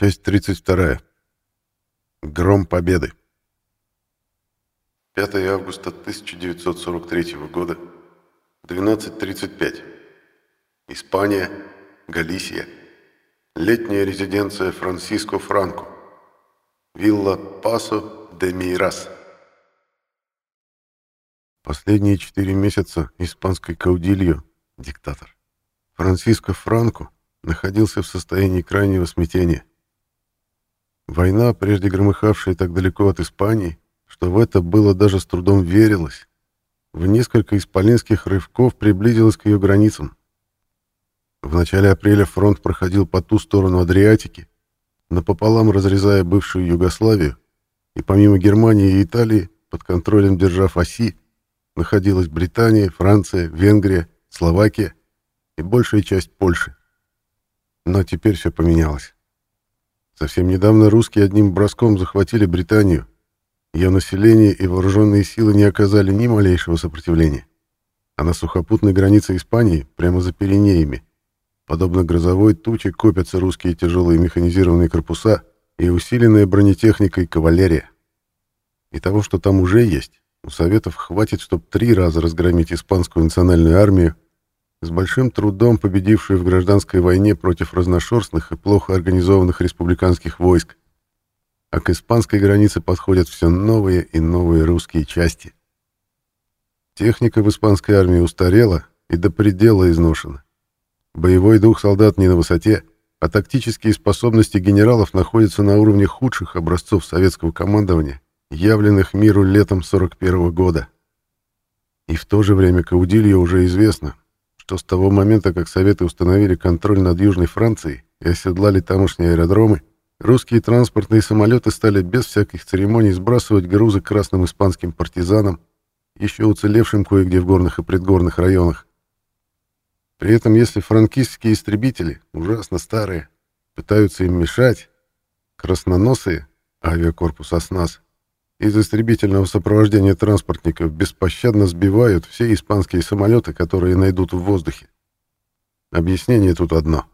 Часть 32. Гром Победы. 5 августа 1943 года, 12.35. Испания, Галисия. Летняя резиденция Франсиско Франко. Вилла Пасо де Мейрас. Последние четыре месяца испанской каудильо, диктатор, Франсиско Франко находился в состоянии крайнего смятения. Война, прежде громыхавшая так далеко от Испании, что в это было даже с трудом верилось, в несколько исполинских рывков приблизилась к ее границам. В начале апреля фронт проходил по ту сторону Адриатики, напополам разрезая бывшую Югославию, и помимо Германии и Италии, под контролем держав оси, находилась Британия, Франция, Венгрия, Словакия и большая часть Польши. Но теперь все поменялось. Совсем недавно русские одним броском захватили Британию. Ее население и вооруженные силы не оказали ни малейшего сопротивления. А на сухопутной границе Испании, прямо за Пиренеями, подобно грозовой туче копятся русские тяжелые механизированные корпуса и усиленная бронетехника и кавалерия. И того, что там уже есть, у Советов хватит, чтобы три раза разгромить испанскую национальную армию с большим трудом победившую в гражданской войне против разношерстных и плохо организованных республиканских войск. А к испанской границе подходят все новые и новые русские части. Техника в испанской армии устарела и до предела изношена. Боевой дух солдат не на высоте, а тактические способности генералов находятся на уровне худших образцов советского командования, явленных миру летом 41 -го года. И в то же время Каудильо уже известно, что с того момента, как Советы установили контроль над Южной Францией и оседлали тамошние аэродромы, русские транспортные самолеты стали без всяких церемоний сбрасывать грузы красным испанским партизанам, еще уцелевшим кое-где в горных и предгорных районах. При этом, если франкистские истребители, ужасно старые, пытаются им мешать, красноносые, авиакорпус «Оснас», из истребительного сопровождения транспортников беспощадно сбивают все испанские самолеты, которые найдут в воздухе. Объяснение тут одно.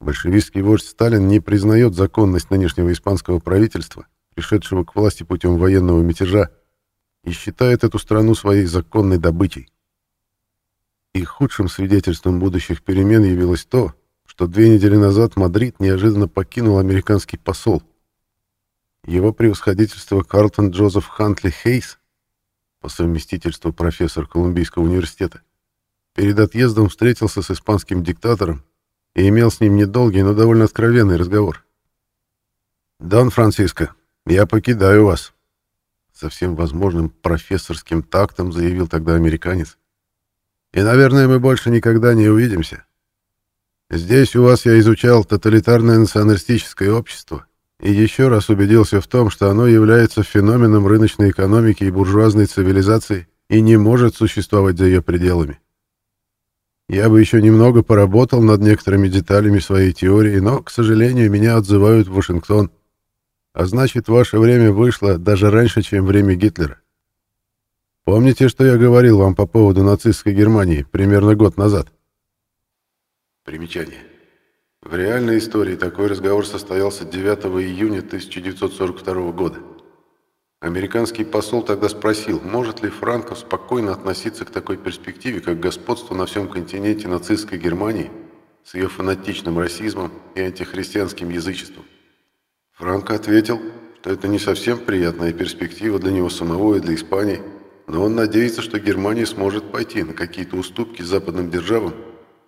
Большевистский вождь Сталин не признает законность нынешнего испанского правительства, пришедшего к власти путем военного мятежа, и считает эту страну своей законной добычей. И худшим свидетельством будущих перемен явилось то, что две недели назад Мадрид неожиданно покинул американский посол – его превосходительство Карлтон Джозеф Хантли Хейс, по совместительству профессор Колумбийского университета, перед отъездом встретился с испанским диктатором и имел с ним недолгий, но довольно откровенный разговор. «Дон Франциско, я покидаю вас», — со всем возможным профессорским тактом заявил тогда американец. «И, наверное, мы больше никогда не увидимся. Здесь у вас я изучал тоталитарное националистическое общество, и еще раз убедился в том, что оно является феноменом рыночной экономики и буржуазной цивилизации и не может существовать за ее пределами. Я бы еще немного поработал над некоторыми деталями своей теории, но, к сожалению, меня отзывают в Вашингтон. А значит, ваше время вышло даже раньше, чем время Гитлера. Помните, что я говорил вам по поводу нацистской Германии примерно год назад? Примечание. В реальной истории такой разговор состоялся 9 июня 1942 года. Американский посол тогда спросил, может ли Франко спокойно относиться к такой перспективе, как господство на всем континенте нацистской Германии с ее фанатичным расизмом и антихристианским язычеством. Франко ответил, что это не совсем приятная перспектива для него самого и для Испании, но он надеется, что Германия сможет пойти на какие-то уступки западным державам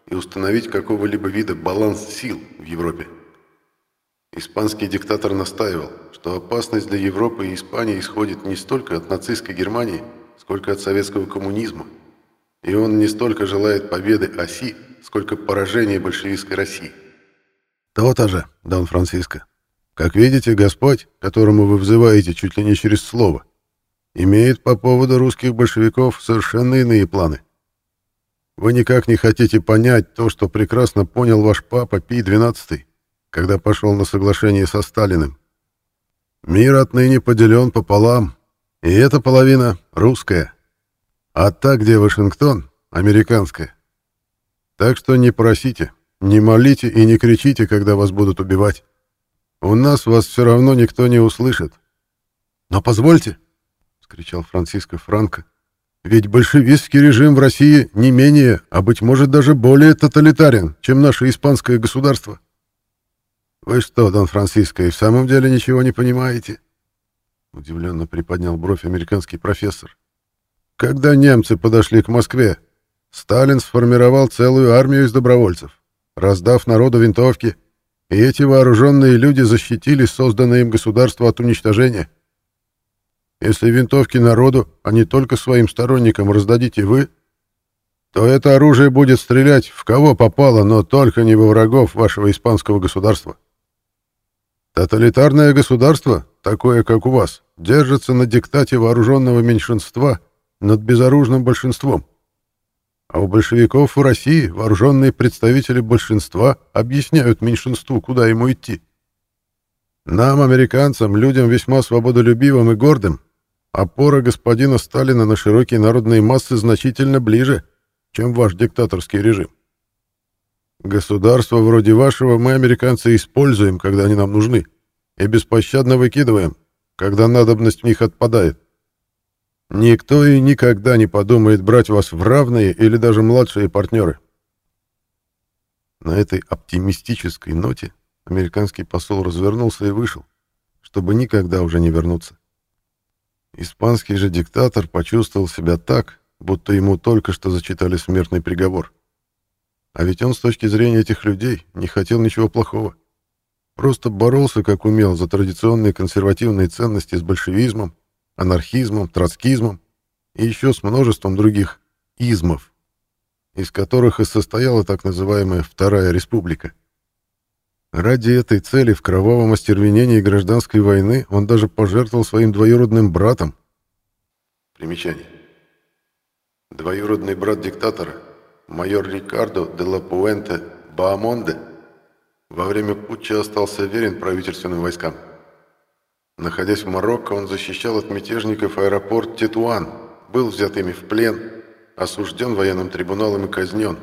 и установить какого-либо вида баланс сил в Европе. Испанский диктатор настаивал, что опасность для Европы и Испании исходит не столько от нацистской Германии, сколько от советского коммунизма, и он не столько желает победы оси, сколько поражения большевистской России. То-то же, Дон Франциско. Как видите, Господь, которому вы взываете чуть ли не через слово, имеет по поводу русских большевиков совершенно иные планы. Вы никак не хотите понять то, что прекрасно понял ваш папа Пий XII, когда пошел на соглашение со Сталиным. Мир отныне поделен пополам, и эта половина русская, а та, где Вашингтон, американская. Так что не просите, не молите и не кричите, когда вас будут убивать. у нас вас все равно никто не услышит. Но позвольте, — скричал Франциско Франко, — ведь большевистский режим в России не менее, а, быть может, даже более тоталитарен, чем наше испанское государство. Вы что, Дон Франциско, и в самом деле ничего не понимаете? Удивленно приподнял бровь американский профессор. Когда немцы подошли к Москве, Сталин сформировал целую армию из добровольцев, раздав народу винтовки, и эти вооруженные люди защитили созданное им государство от уничтожения. Если винтовки народу, а не только своим сторонникам раздадите вы, то это оружие будет стрелять в кого попало, но только не во врагов вашего испанского государства. Тоталитарное государство, такое как у вас, держится на диктате вооруженного меньшинства над безоружным большинством. А у большевиков в России вооруженные представители большинства объясняют меньшинству, куда ему идти. Нам, американцам, людям весьма свободолюбивым и гордым, опора господина Сталина на широкие народные массы значительно ближе, чем ваш диктаторский режим. Государство вроде вашего мы, американцы, используем, когда они нам нужны, и беспощадно выкидываем, когда надобность в них отпадает. Никто и никогда не подумает брать вас в равные или даже младшие партнеры. На этой оптимистической ноте американский посол развернулся и вышел, чтобы никогда уже не вернуться. Испанский же диктатор почувствовал себя так, будто ему только что зачитали смертный приговор. А ведь он с точки зрения этих людей не хотел ничего плохого. Просто боролся, как умел, за традиционные консервативные ценности с большевизмом, анархизмом, троцкизмом и еще с множеством других «измов», из которых и состояла так называемая Вторая Республика. Ради этой цели в кровавом остервенении гражданской войны он даже пожертвовал своим двоюродным братом. Примечание. Двоюродный брат диктатора – майор Рикардо де ла Пуэнте Баамонде во время путча остался верен правительственным войскам. Находясь в Марокко, он защищал от мятежников аэропорт Тетуан, был взят ими в плен, осужден военным трибуналом и казнен.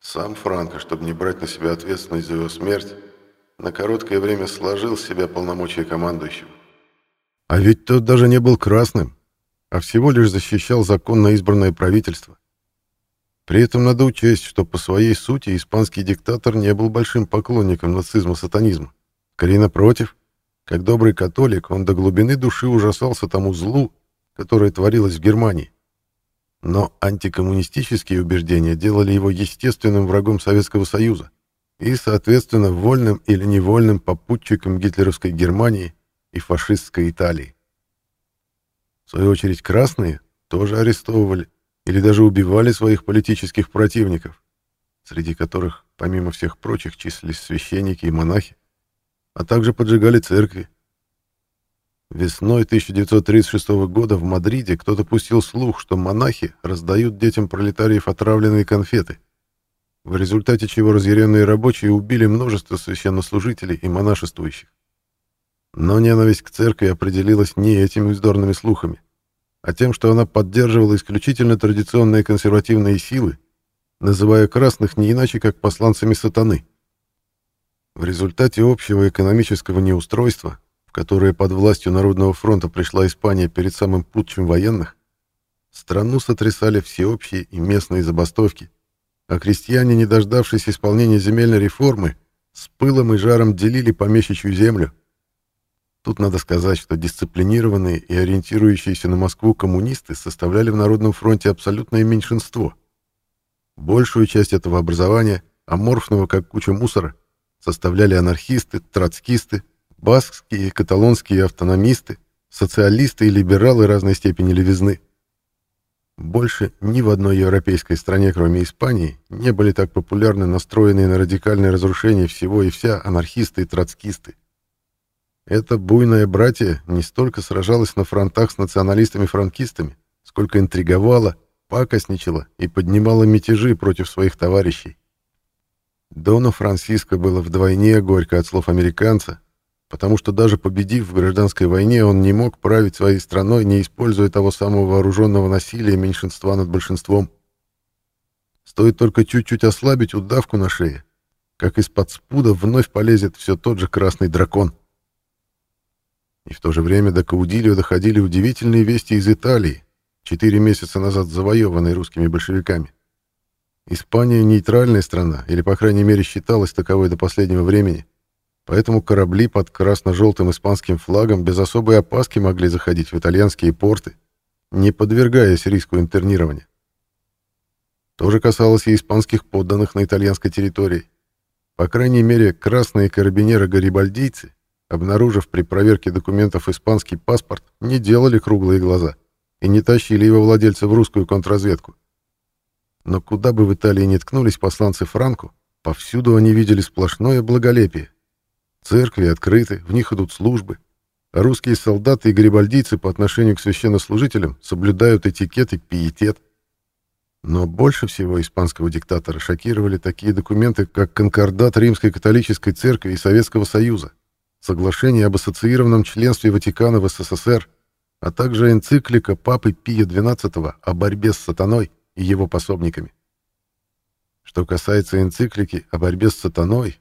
Сам Франко, чтобы не брать на себя ответственность за его смерть, на короткое время сложил с себя полномочия командующего. А ведь тот даже не был красным, а всего лишь защищал законно избранное правительство. При этом надо учесть, что по своей сути испанский диктатор не был большим поклонником нацизма-сатанизма. Скорее напротив, как добрый католик, он до глубины души ужасался тому злу, которое творилось в Германии. Но антикоммунистические убеждения делали его естественным врагом Советского Союза и, соответственно, вольным или невольным попутчиком гитлеровской Германии и фашистской Италии. В свою очередь, красные тоже арестовывали или даже убивали своих политических противников, среди которых, помимо всех прочих, числились священники и монахи, а также поджигали церкви. Весной 1936 года в Мадриде кто-то пустил слух, что монахи раздают детям пролетариев отравленные конфеты, в результате чего разъяренные рабочие убили множество священнослужителей и монашествующих. Но ненависть к церкви определилась не этими вздорными слухами а тем, что она поддерживала исключительно традиционные консервативные силы, называя красных не иначе, как посланцами сатаны. В результате общего экономического неустройства, в которое под властью Народного фронта пришла Испания перед самым путчем военных, страну сотрясали всеобщие и местные забастовки, а крестьяне, не дождавшись исполнения земельной реформы, с пылом и жаром делили помещичью землю, Тут надо сказать, что дисциплинированные и ориентирующиеся на Москву коммунисты составляли в Народном фронте абсолютное меньшинство. Большую часть этого образования, аморфного как куча мусора, составляли анархисты, троцкисты, баскские и каталонские автономисты, социалисты и либералы разной степени левизны. Больше ни в одной европейской стране, кроме Испании, не были так популярны настроенные на радикальное разрушение всего и вся анархисты и троцкисты. Это буйное братье не столько сражалось на фронтах с националистами-франкистами, сколько интриговало, пакостничало и поднимало мятежи против своих товарищей. Дону Франциско было вдвойне горько от слов американца, потому что даже победив в гражданской войне, он не мог править своей страной, не используя того самого вооруженного насилия меньшинства над большинством. Стоит только чуть-чуть ослабить удавку на шее, как из-под спуда вновь полезет все тот же красный дракон. И в то же время до Каудилио доходили удивительные вести из Италии, четыре месяца назад завоеванной русскими большевиками. Испания — нейтральная страна, или, по крайней мере, считалась таковой до последнего времени, поэтому корабли под красно-желтым испанским флагом без особой опаски могли заходить в итальянские порты, не подвергаясь риску интернирования. То же касалось и испанских подданных на итальянской территории. По крайней мере, красные карабинеры-гарибальдийцы, обнаружив при проверке документов испанский паспорт, не делали круглые глаза и не тащили его владельца в русскую контрразведку. Но куда бы в Италии ни ткнулись посланцы Франку, повсюду они видели сплошное благолепие. Церкви открыты, в них идут службы, а русские солдаты и гарибальдийцы по отношению к священнослужителям соблюдают этикет и пиетет. Но больше всего испанского диктатора шокировали такие документы, как Конкордат Римской католической церкви и Советского Союза, соглашение об ассоциированном членстве Ватикана в СССР, а также энциклика Папы Пия XII о борьбе с сатаной и его пособниками. Что касается энциклики о борьбе с сатаной,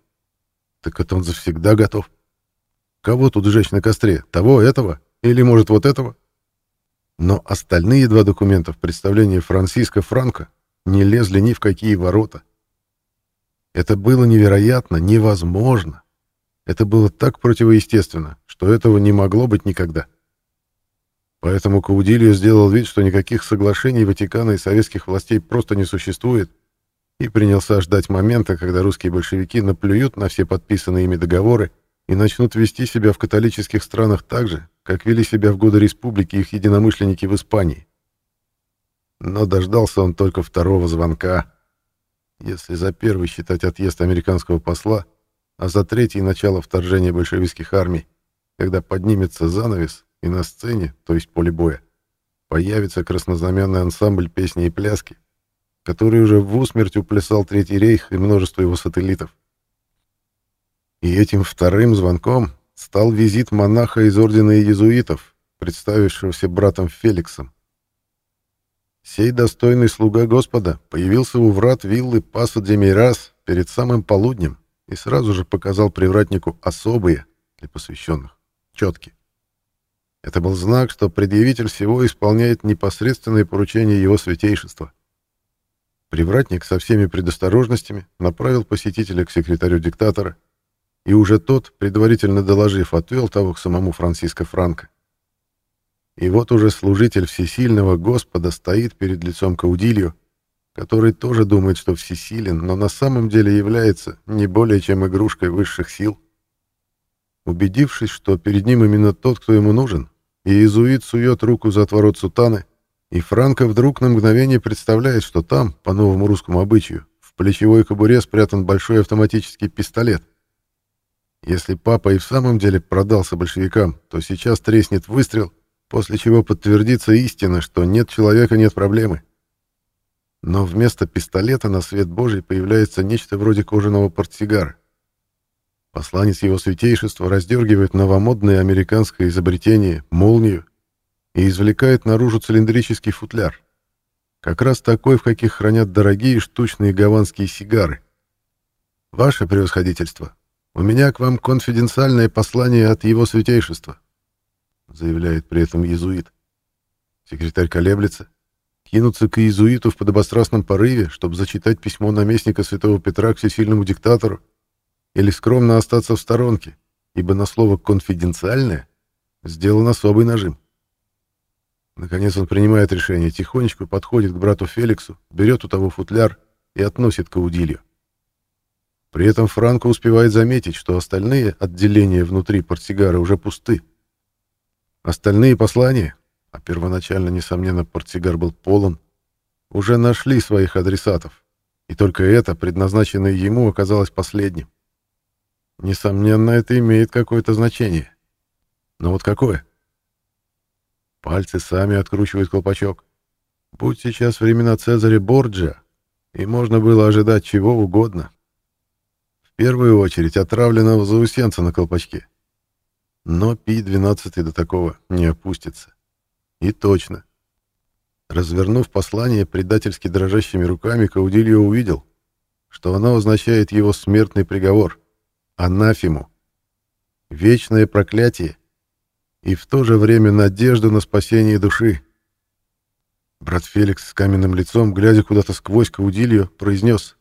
так это он завсегда готов. Кого тут сжечь на костре? Того, этого? Или, может, вот этого? Но остальные два документа в представлении Франциско Франко не лезли ни в какие ворота. Это было невероятно, невозможно. Это было так противоестественно, что этого не могло быть никогда. Поэтому Каудильо сделал вид, что никаких соглашений Ватикана и советских властей просто не существует, и принялся ждать момента, когда русские большевики наплюют на все подписанные ими договоры и начнут вести себя в католических странах так же, как вели себя в годы республики их единомышленники в Испании. Но дождался он только второго звонка, если за первый считать отъезд американского посла, а за третий — начало вторжения большевистских армий, когда поднимется занавес, и на сцене, то есть поле боя, появится краснознаменный ансамбль песни и пляски, который уже в усмерть уплясал Третий рейх и множество его сателлитов. И этим вторым звонком стал визит монаха из ордена иезуитов, представившегося братом Феликсом. Сей достойный слуга Господа появился у врат виллы Пасо де Мейрас перед самым полуднем и сразу же показал привратнику особые для посвященных четки. Это был знак, что предъявитель всего исполняет непосредственные поручения его святейшества. Привратник со всеми предосторожностями направил посетителя к секретарю диктатора, и уже тот, предварительно доложив, отвел того к самому Франциско Франко. И вот уже служитель всесильного Господа стоит перед лицом Каудилью, который тоже думает, что всесилен, но на самом деле является не более чем игрушкой высших сил. Убедившись, что перед ним именно тот, кто ему нужен, и иезуит сует руку за отворот сутаны, и Франко вдруг на мгновение представляет, что там, по новому русскому обычаю, в плечевой кобуре спрятан большой автоматический пистолет. Если папа и в самом деле продался большевикам, то сейчас треснет выстрел, после чего подтвердится истина, что нет человека, нет проблемы. Но вместо пистолета на свет Божий появляется нечто вроде кожаного портсигара. Посланец его святейшества раздергивает новомодное американское изобретение «молнию» и извлекает наружу цилиндрический футляр. Как раз такой, в каких хранят дорогие штучные гаванские сигары. «Ваше превосходительство, у меня к вам конфиденциальное послание от его святейшества», заявляет при этом иезуит. Секретарь колеблется. Кинуться к иезуиту в подобострастном порыве, чтобы зачитать письмо наместника святого Петра к всесильному диктатору, или скромно остаться в сторонке, ибо на слово «конфиденциальное» сделан особый нажим. Наконец он принимает решение, тихонечко подходит к брату Феликсу, берет у того футляр и относит к Аудилью. При этом Франко успевает заметить, что остальные отделения внутри портсигара уже пусты. Остальные послания, а первоначально, несомненно, портсигар был полон, уже нашли своих адресатов, и только это, предназначенное ему, оказалось последним. Несомненно, это имеет какое-то значение. Но вот какое? Пальцы сами откручивают колпачок. Будь сейчас времена Цезаря Борджа, и можно было ожидать чего угодно. В первую очередь отравленного заусенца на колпачке. Но Пи-12 до такого не опустится. И точно. Развернув послание предательски дрожащими руками, Каудильо увидел, что оно означает его смертный приговор, анафему, вечное проклятие и в то же время надежду на спасение души. Брат Феликс с каменным лицом, глядя куда-то сквозь Каудилью, произнес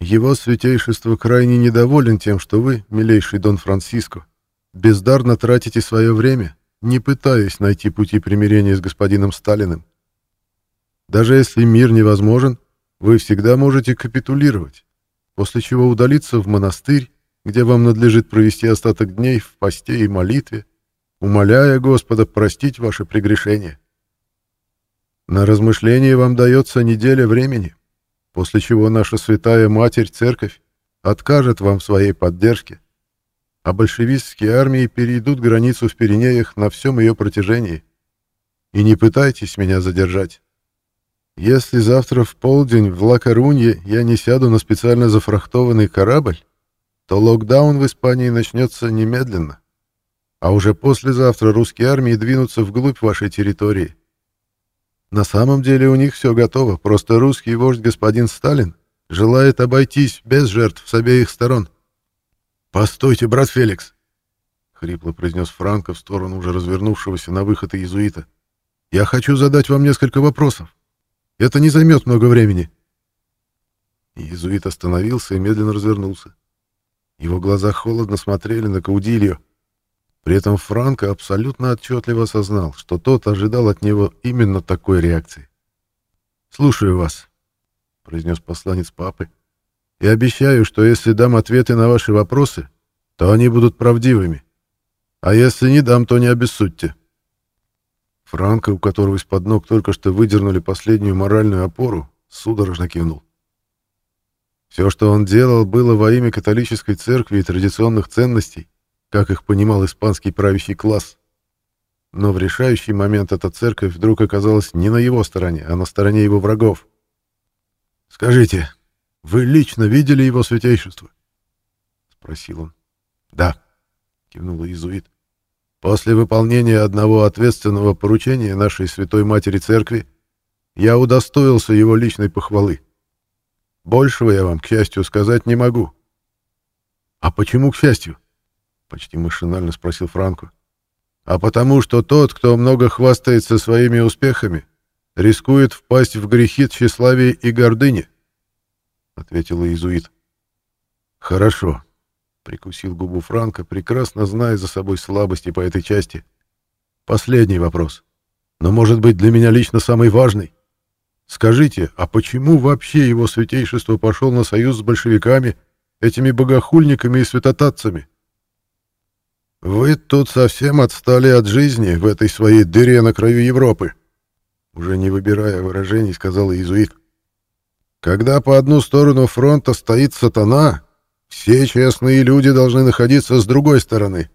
«Его святейшество крайне недоволен тем, что вы, милейший Дон Франциско, бездарно тратите свое время, не пытаясь найти пути примирения с господином Сталиным. Даже если мир невозможен, вы всегда можете капитулировать, после чего удалиться в монастырь, где вам надлежит провести остаток дней в посте и молитве, умоляя Господа простить ваши прегрешения. На размышление вам дается неделя времени, после чего наша святая Матерь Церковь откажет вам в своей поддержке, а большевистские армии перейдут границу в Пиренеях на всем ее протяжении. И не пытайтесь меня задержать. Если завтра в полдень в Ла-Корунье я не сяду на специально зафрахтованный корабль, то локдаун в Испании начнется немедленно. А уже послезавтра русские армии двинутся вглубь вашей территории. На самом деле у них все готово, просто русский вождь господин Сталин желает обойтись без жертв с обеих сторон. «Постойте, брат Феликс!» — хрипло произнес Франко в сторону уже развернувшегося на выход иезуита. «Я хочу задать вам несколько вопросов. Это не займет много времени». Иезуит остановился и медленно развернулся. Его глаза холодно смотрели на Каудильо. При этом Франко абсолютно отчетливо осознал, что тот ожидал от него именно такой реакции. «Слушаю вас», — произнес посланец папы, и обещаю, что если дам ответы на ваши вопросы, то они будут правдивыми. А если не дам, то не обессудьте. Франко, у которого из-под ног только что выдернули последнюю моральную опору, судорожно кивнул. Все, что он делал, было во имя католической церкви и традиционных ценностей, как их понимал испанский правящий класс. Но в решающий момент эта церковь вдруг оказалась не на его стороне, а на стороне его врагов. «Скажите, вы лично видели его святейшество? Спросил он. Да, кивнул иезуит. После выполнения одного ответственного поручения нашей Святой Матери Церкви я удостоился его личной похвалы. Большего я вам, к счастью, сказать не могу. А почему к счастью? Почти машинально спросил Франко. А потому что тот, кто много хвастается своими успехами, рискует впасть в грехи тщеславия и гордыни. — ответил иезуит. «Хорошо», — прикусил губу Франко, прекрасно зная за собой слабости по этой части. «Последний вопрос, но, может быть, для меня лично самый важный. Скажите, а почему вообще его святейшество пошел на союз с большевиками, этими богохульниками и святотатцами?» «Вы тут совсем отстали от жизни в этой своей дыре на краю Европы», уже не выбирая выражений, сказал иезуит. Когда по одну сторону фронта стоит сатана, все честные люди должны находиться с другой стороны.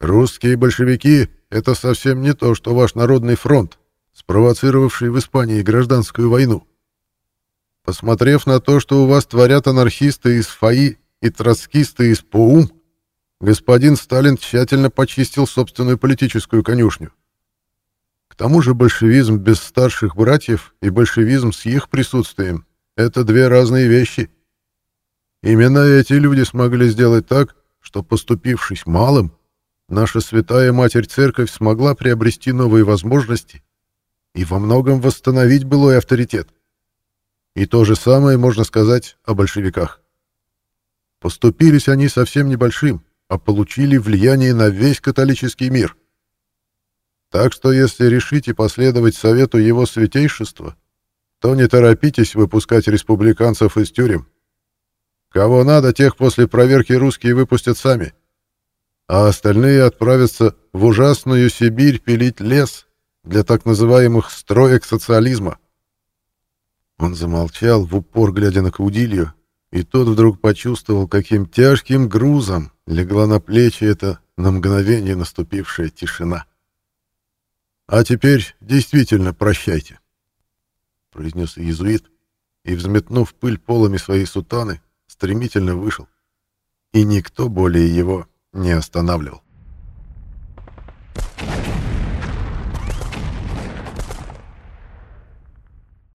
Русские большевики — это совсем не то, что ваш народный фронт, спровоцировавший в Испании гражданскую войну. Посмотрев на то, что у вас творят анархисты из ФАИ и троцкисты из ПОУМ, господин Сталин тщательно почистил собственную политическую конюшню. К тому же большевизм без старших братьев и большевизм с их присутствием — это две разные вещи. Именно эти люди смогли сделать так, что, поступившись малым, наша святая Матерь Церковь смогла приобрести новые возможности и во многом восстановить былой авторитет. И то же самое можно сказать о большевиках. Поступились они совсем небольшим, а получили влияние на весь католический мир — так что если решите последовать совету его святейшества, то не торопитесь выпускать республиканцев из тюрем. Кого надо, тех после проверки русские выпустят сами, а остальные отправятся в ужасную Сибирь пилить лес для так называемых строек социализма. Он замолчал, в упор глядя на Каудилью, и тот вдруг почувствовал, каким тяжким грузом легла на плечи эта на мгновение наступившая тишина. «А теперь действительно прощайте», — произнес иезуит, и, взметнув пыль полами своей сутаны, стремительно вышел. И никто более его не останавливал. Thank